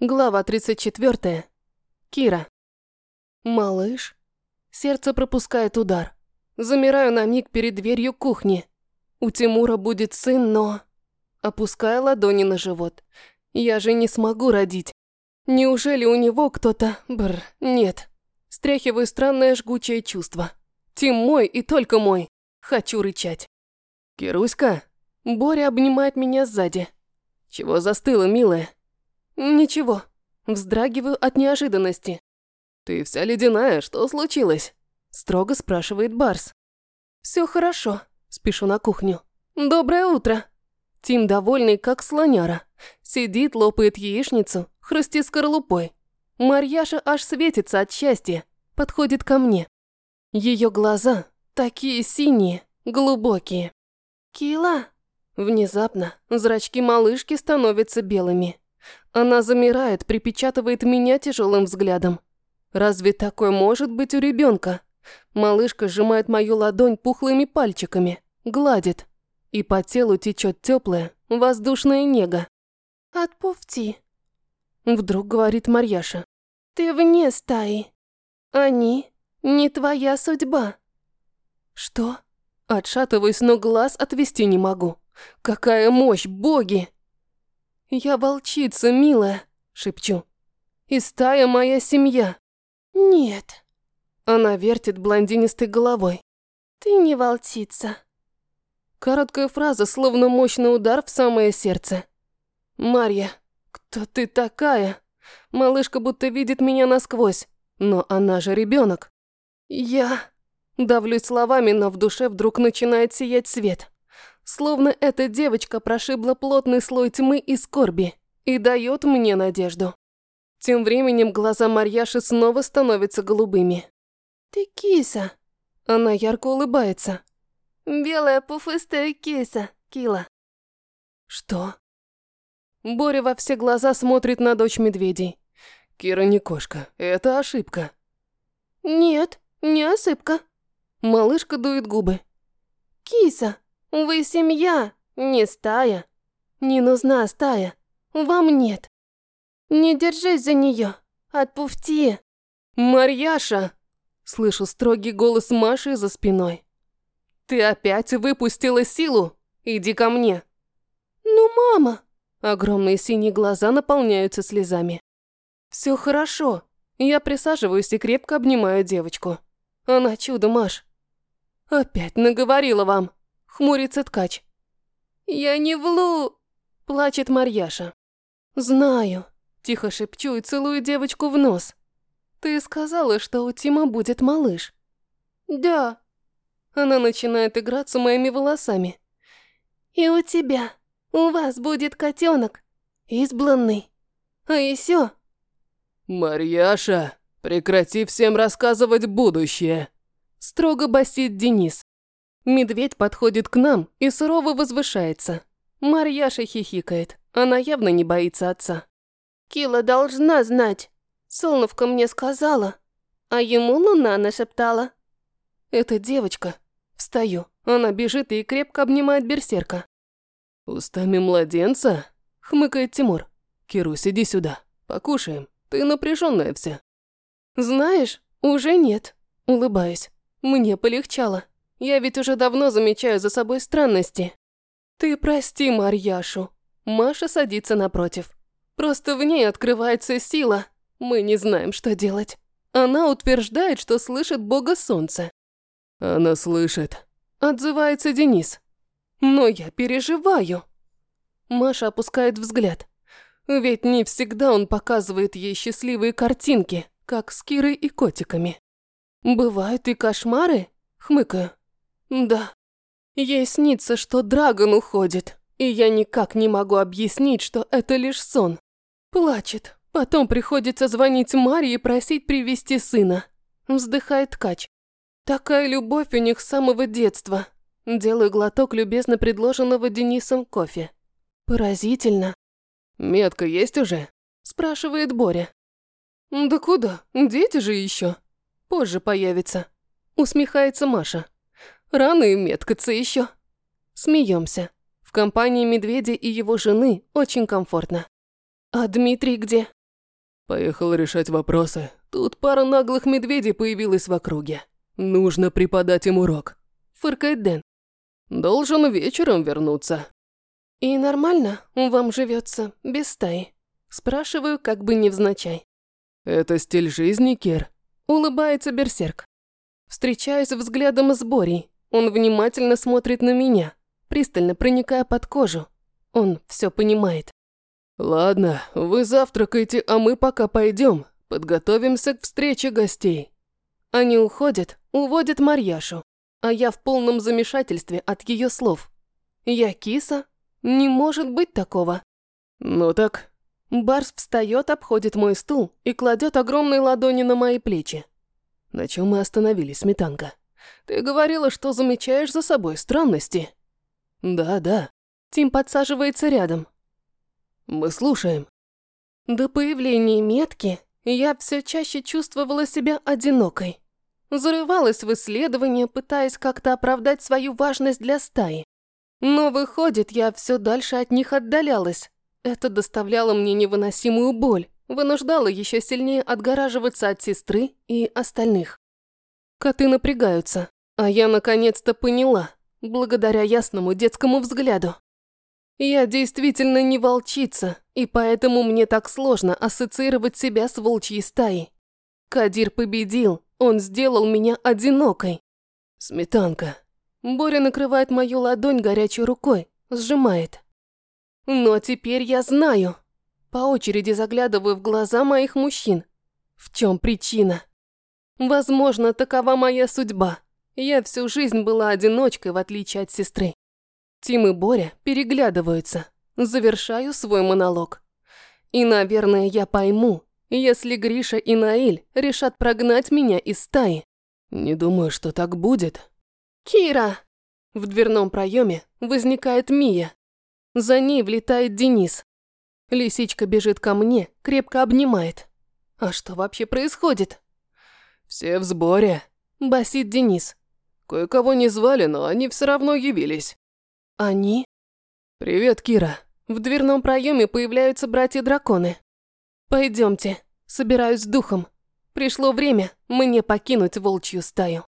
Глава 34. Кира. Малыш. Сердце пропускает удар. Замираю на миг перед дверью кухни. У Тимура будет сын, но... Опускаю ладони на живот. Я же не смогу родить. Неужели у него кто-то... Бр, нет. Стряхиваю странное жгучее чувство. Тим мой и только мой. Хочу рычать. Кируська. Боря обнимает меня сзади. Чего застыла, милая? «Ничего». Вздрагиваю от неожиданности. «Ты вся ледяная, что случилось?» Строго спрашивает Барс. «Все хорошо», спешу на кухню. «Доброе утро». Тим довольный, как слоняра. Сидит, лопает яичницу, хрустит скорлупой. Марьяша аж светится от счастья. Подходит ко мне. Ее глаза такие синие, глубокие. «Кила!» Внезапно зрачки малышки становятся белыми. Она замирает, припечатывает меня тяжелым взглядом. Разве такое может быть у ребенка? Малышка сжимает мою ладонь пухлыми пальчиками, гладит. И по телу течет теплая, воздушная нега. «Отпусти», — вдруг говорит Марьяша. «Ты вне стаи. Они не твоя судьба». «Что?» Отшатываюсь, но глаз отвести не могу. «Какая мощь, боги!» «Я волчица, милая», – шепчу. «И стая моя семья». «Нет». Она вертит блондинистой головой. «Ты не волчица». Короткая фраза, словно мощный удар в самое сердце. «Марья, кто ты такая?» Малышка будто видит меня насквозь, но она же ребенок. «Я...» Давлюсь словами, но в душе вдруг начинает сиять свет. Словно эта девочка прошибла плотный слой тьмы и скорби и дает мне надежду. Тем временем глаза Марьяши снова становятся голубыми. «Ты киса!» Она ярко улыбается. «Белая пуфыстая киса, Кила». «Что?» Боря во все глаза смотрит на дочь медведей. «Кира не кошка, это ошибка». «Нет, не ошибка». Малышка дует губы. «Киса, вы семья, не стая. Не нужна стая. Вам нет. Не держись за нее. Отпусти. Марьяша! Слышу строгий голос Маши за спиной. Ты опять выпустила силу? Иди ко мне. Ну, мама. Огромные синие глаза наполняются слезами. Все хорошо. Я присаживаюсь и крепко обнимаю девочку. Она чудо, Маш. Опять наговорила вам. Хмурится ткач. «Я не влу!» – плачет Марьяша. «Знаю», – тихо шепчу и целую девочку в нос. «Ты сказала, что у Тима будет малыш?» «Да». Она начинает играться моими волосами. «И у тебя, у вас будет котенок, избранный. А еще...» «Марьяша, прекрати всем рассказывать будущее», – строго басит Денис. Медведь подходит к нам и сурово возвышается. Марьяша хихикает. Она явно не боится отца. «Кила должна знать. Солновка мне сказала, а ему луна нашептала». «Это девочка». Встаю. Она бежит и крепко обнимает берсерка. «Устами младенца?» – хмыкает Тимур. «Кирусь, иди сюда. Покушаем. Ты напряженная вся». «Знаешь, уже нет». Улыбаюсь. Мне полегчало. Я ведь уже давно замечаю за собой странности. Ты прости Марьяшу. Маша садится напротив. Просто в ней открывается сила. Мы не знаем, что делать. Она утверждает, что слышит бога солнца. Она слышит. Отзывается Денис. Но я переживаю. Маша опускает взгляд. Ведь не всегда он показывает ей счастливые картинки, как с Кирой и котиками. Бывают и кошмары, хмыкаю. Да. Ей снится, что Драгон уходит, и я никак не могу объяснить, что это лишь сон. Плачет. Потом приходится звонить Марии и просить привести сына. Вздыхает ткач. Такая любовь у них с самого детства. Делаю глоток любезно предложенного Денисом кофе. Поразительно. «Метка есть уже?» Спрашивает Боря. «Да куда? Дети же еще. Позже появится». Усмехается Маша. Рано и меткаться еще. Смеемся. В компании медведя и его жены очень комфортно. А Дмитрий где? Поехал решать вопросы. Тут пара наглых медведей появилась в округе. Нужно преподать им урок. Фыркает Дэн. Должен вечером вернуться. И нормально вам живется без стаи? Спрашиваю, как бы невзначай. Это стиль жизни, Кир. Улыбается берсерк. Встречаюсь взглядом с Борей. Он внимательно смотрит на меня, пристально проникая под кожу. Он все понимает. Ладно, вы завтракайте, а мы пока пойдем. Подготовимся к встрече гостей. Они уходят, уводят Марьяшу, а я в полном замешательстве от ее слов. Я киса? Не может быть такого. Ну так. Барс встает, обходит мой стул и кладет огромные ладони на мои плечи. На чем мы остановились, сметанка? Ты говорила, что замечаешь за собой странности. Да, да. Тим подсаживается рядом. Мы слушаем. До появления метки я все чаще чувствовала себя одинокой. Зарывалась в исследования, пытаясь как-то оправдать свою важность для стаи. Но выходит, я все дальше от них отдалялась. Это доставляло мне невыносимую боль, вынуждало еще сильнее отгораживаться от сестры и остальных. Коты напрягаются, а я наконец-то поняла, благодаря ясному детскому взгляду. Я действительно не волчица, и поэтому мне так сложно ассоциировать себя с волчьей стаей. Кадир победил, он сделал меня одинокой. Сметанка. Боря накрывает мою ладонь горячей рукой, сжимает. Но теперь я знаю. По очереди заглядываю в глаза моих мужчин. В чем причина? Возможно, такова моя судьба. Я всю жизнь была одиночкой, в отличие от сестры. Тим и Боря переглядываются. Завершаю свой монолог. И, наверное, я пойму, если Гриша и Наиль решат прогнать меня из стаи. Не думаю, что так будет. Кира! В дверном проеме возникает Мия. За ней влетает Денис. Лисичка бежит ко мне, крепко обнимает. А что вообще происходит? Все в сборе, басит Денис. Кое-кого не звали, но они все равно явились. Они? Привет, Кира. В дверном проеме появляются братья-драконы. Пойдемте, собираюсь с духом. Пришло время мне покинуть волчью стаю.